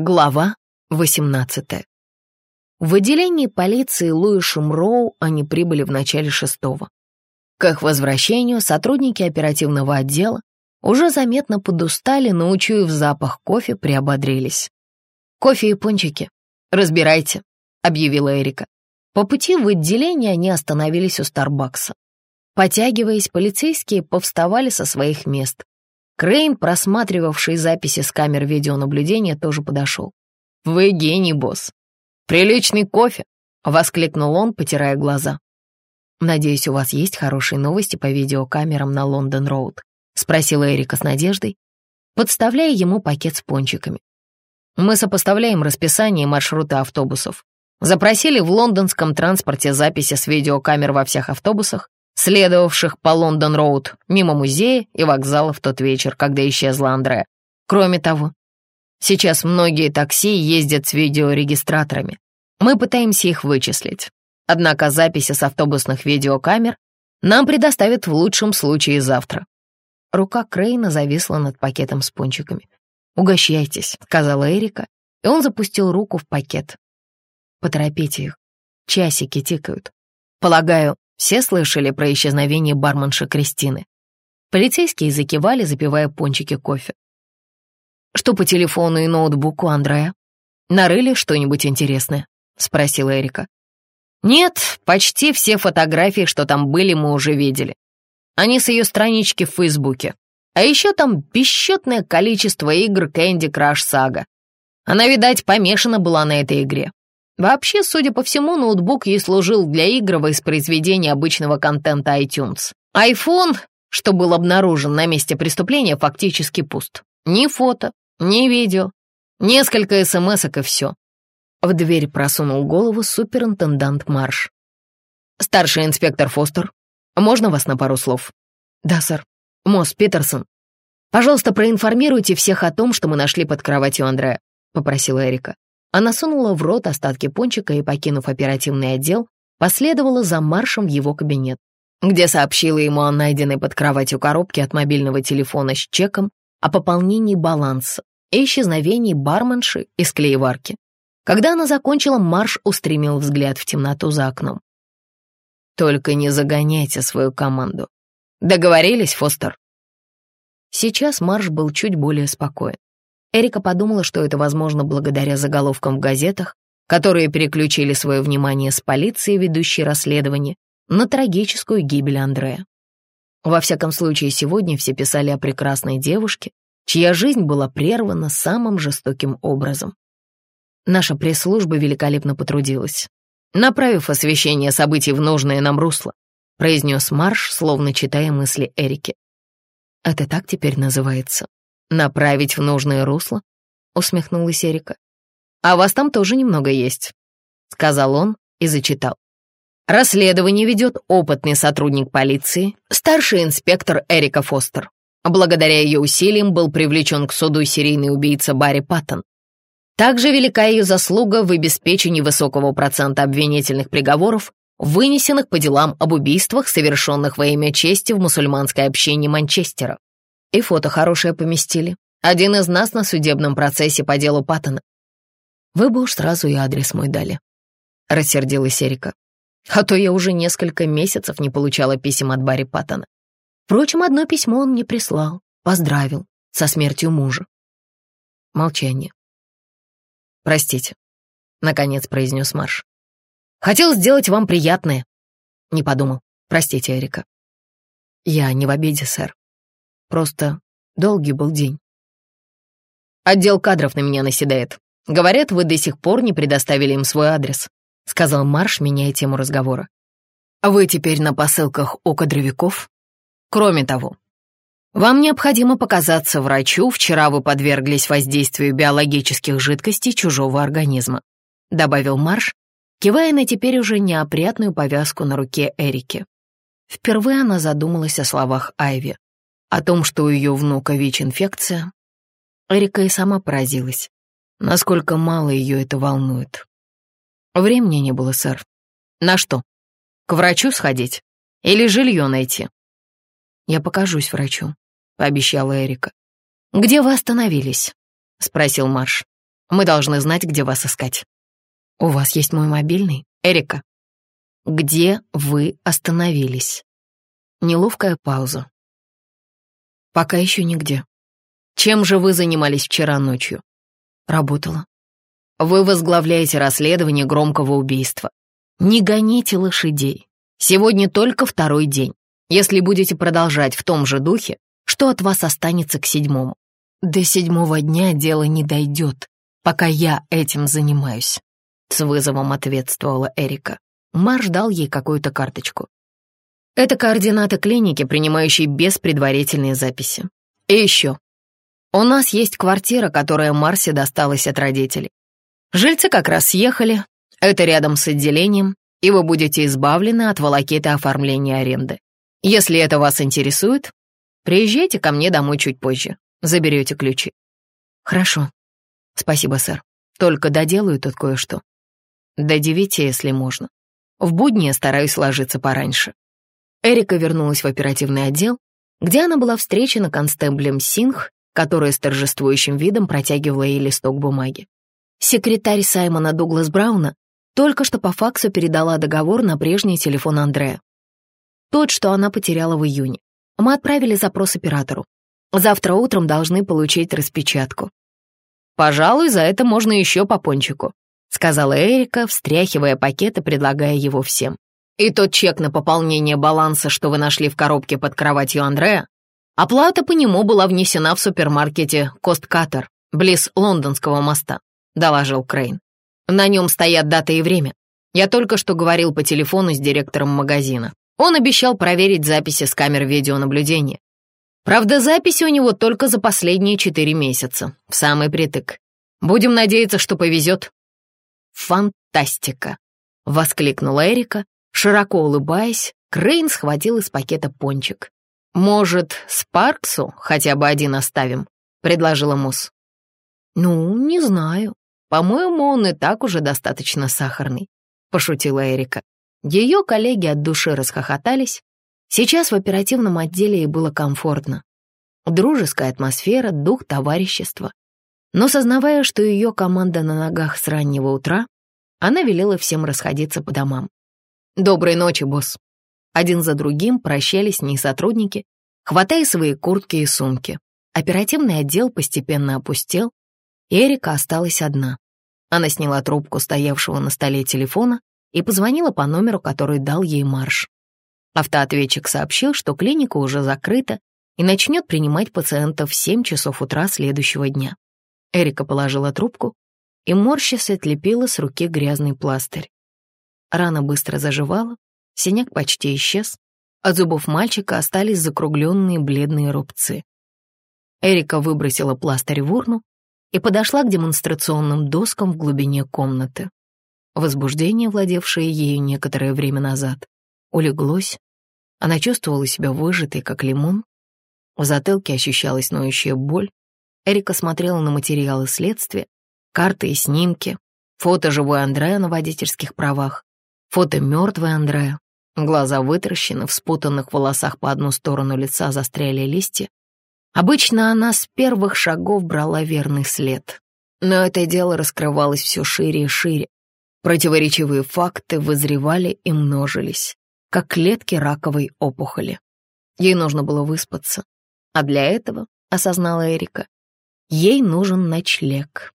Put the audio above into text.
Глава 18 В отделении полиции Луишем Роу они прибыли в начале шестого. К их возвращению сотрудники оперативного отдела уже заметно подустали, но, учуяв запах кофе, приободрились. «Кофе и пончики. Разбирайте», — объявила Эрика. По пути в отделение они остановились у Старбакса. Потягиваясь, полицейские повставали со своих мест. Крейн, просматривавший записи с камер видеонаблюдения, тоже подошел. «Вы гений, босс! Приличный кофе!» — воскликнул он, потирая глаза. «Надеюсь, у вас есть хорошие новости по видеокамерам на Лондон-Роуд?» — спросила Эрика с надеждой, подставляя ему пакет с пончиками. «Мы сопоставляем расписание маршрута автобусов. Запросили в лондонском транспорте записи с видеокамер во всех автобусах, следовавших по Лондон-Роуд мимо музея и вокзала в тот вечер, когда исчезла Андреа. Кроме того, сейчас многие такси ездят с видеорегистраторами. Мы пытаемся их вычислить. Однако записи с автобусных видеокамер нам предоставят в лучшем случае завтра. Рука Крейна зависла над пакетом с пончиками. «Угощайтесь», — сказала Эрика, и он запустил руку в пакет. «Поторопите их. Часики тикают. Полагаю, все слышали про исчезновение барменши Кристины. Полицейские закивали, запивая пончики кофе. «Что по телефону и ноутбуку Андрея? Нарыли что-нибудь интересное?» — спросила Эрика. «Нет, почти все фотографии, что там были, мы уже видели. Они с ее странички в Фейсбуке. А еще там бесчетное количество игр Candy Crush Saga. Она, видать, помешана была на этой игре. Вообще, судя по всему, ноутбук ей служил для игр воспроизведения обычного контента iTunes. iPhone, что был обнаружен на месте преступления, фактически пуст. Ни фото, ни видео, несколько смс и все. В дверь просунул голову суперинтендант Марш. «Старший инспектор Фостер, можно вас на пару слов?» «Да, сэр. Мосс Питерсон. Пожалуйста, проинформируйте всех о том, что мы нашли под кроватью Андрея», — попросила Эрика. Она сунула в рот остатки пончика и, покинув оперативный отдел, последовала за маршем в его кабинет, где сообщила ему о найденной под кроватью коробке от мобильного телефона с чеком о пополнении баланса и исчезновении барменши из клееварки. Когда она закончила, Марш устремил взгляд в темноту за окном. «Только не загоняйте свою команду. Договорились, Фостер?» Сейчас Марш был чуть более спокоен. Эрика подумала, что это возможно благодаря заголовкам в газетах, которые переключили свое внимание с полиции, ведущей расследование, на трагическую гибель Андрея. Во всяком случае, сегодня все писали о прекрасной девушке, чья жизнь была прервана самым жестоким образом. Наша пресс-служба великолепно потрудилась, направив освещение событий в нужное нам русло, произнес Марш, словно читая мысли Эрики. Это так теперь называется «Направить в нужное русло?» — усмехнулась Эрика. «А вас там тоже немного есть», — сказал он и зачитал. Расследование ведет опытный сотрудник полиции, старший инспектор Эрика Фостер. Благодаря ее усилиям был привлечен к суду серийный убийца Барри Паттон. Также велика ее заслуга в обеспечении высокого процента обвинительных приговоров, вынесенных по делам об убийствах, совершенных во имя чести в мусульманской общине Манчестера. И фото хорошее поместили. Один из нас на судебном процессе по делу Паттона. Вы бы уж сразу и адрес мой дали. Рассердилась Эрика. А то я уже несколько месяцев не получала писем от Барри Паттона. Впрочем, одно письмо он мне прислал. Поздравил со смертью мужа. Молчание. «Простите», — наконец произнес Марш. «Хотел сделать вам приятное». Не подумал. Простите, Эрика. Я не в обиде, сэр. Просто долгий был день. Отдел кадров на меня наседает. Говорят, вы до сих пор не предоставили им свой адрес, сказал Марш, меняя тему разговора. Вы теперь на посылках у кадровиков? Кроме того, вам необходимо показаться врачу, вчера вы подверглись воздействию биологических жидкостей чужого организма, добавил Марш, кивая на теперь уже неопрятную повязку на руке Эрики. Впервые она задумалась о словах Айви. О том, что у ее внука ВИЧ-инфекция, Эрика и сама поразилась, насколько мало ее это волнует. Времени не было, сэр. На что? К врачу сходить? Или жилье найти? Я покажусь врачу, пообещала Эрика. Где вы остановились? Спросил Марш. Мы должны знать, где вас искать. У вас есть мой мобильный, Эрика. Где вы остановились? Неловкая пауза. Пока еще нигде. Чем же вы занимались вчера ночью? Работала. Вы возглавляете расследование громкого убийства. Не гоните лошадей. Сегодня только второй день. Если будете продолжать в том же духе, что от вас останется к седьмому? До седьмого дня дело не дойдет, пока я этим занимаюсь. С вызовом ответствовала Эрика. Марш дал ей какую-то карточку. Это координаты клиники, принимающей без предварительной записи. И еще. У нас есть квартира, которая Марсе досталась от родителей. Жильцы как раз съехали, это рядом с отделением, и вы будете избавлены от волокиты оформления аренды. Если это вас интересует, приезжайте ко мне домой чуть позже, заберете ключи. Хорошо. Спасибо, сэр. Только доделаю тут кое-что. До девяти, если можно. В будни я стараюсь ложиться пораньше. Эрика вернулась в оперативный отдел, где она была встречена констеблем Сингх, которая с торжествующим видом протягивала ей листок бумаги. Секретарь Саймона Дуглас Брауна только что по факсу передала договор на прежний телефон Андрея. Тот, что она потеряла в июне. Мы отправили запрос оператору. Завтра утром должны получить распечатку. «Пожалуй, за это можно еще по пончику», — сказала Эрика, встряхивая пакет и предлагая его всем. «И тот чек на пополнение баланса, что вы нашли в коробке под кроватью Андрея, оплата по нему была внесена в супермаркете Косткатер, близ Лондонского моста», — доложил Крейн. «На нем стоят дата и время. Я только что говорил по телефону с директором магазина. Он обещал проверить записи с камер видеонаблюдения. Правда, записи у него только за последние четыре месяца, в самый притык. Будем надеяться, что повезет. «Фантастика!» — воскликнула Эрика, широко улыбаясь, Крейн схватил из пакета пончик. «Может, Спарксу хотя бы один оставим?» — предложила Мусс. «Ну, не знаю. По-моему, он и так уже достаточно сахарный», — пошутила Эрика. Ее коллеги от души расхохотались. Сейчас в оперативном отделе ей было комфортно. Дружеская атмосфера, дух товарищества. Но сознавая, что ее команда на ногах с раннего утра, она велела всем расходиться по домам. «Доброй ночи, босс». Один за другим прощались с ней сотрудники, хватая свои куртки и сумки. Оперативный отдел постепенно опустел, и Эрика осталась одна. Она сняла трубку стоявшего на столе телефона и позвонила по номеру, который дал ей Марш. Автоответчик сообщил, что клиника уже закрыта и начнет принимать пациентов в 7 часов утра следующего дня. Эрика положила трубку и, морщась, отлепила с руки грязный пластырь. Рана быстро заживала, синяк почти исчез, от зубов мальчика остались закругленные бледные рубцы. Эрика выбросила пластырь в урну и подошла к демонстрационным доскам в глубине комнаты. Возбуждение, владевшее ею некоторое время назад, улеглось. Она чувствовала себя выжатой, как лимон. В затылке ощущалась ноющая боль, Эрика смотрела на материалы следствия, карты и снимки, фото живой Андрея на водительских правах, фото мертвой Андрея, глаза вытаращены, в спутанных волосах по одну сторону лица застряли листья. Обычно она с первых шагов брала верный след. Но это дело раскрывалось все шире и шире. Противоречивые факты вызревали и множились, как клетки раковой опухоли. Ей нужно было выспаться, а для этого, осознала Эрика, Ей нужен ночлег.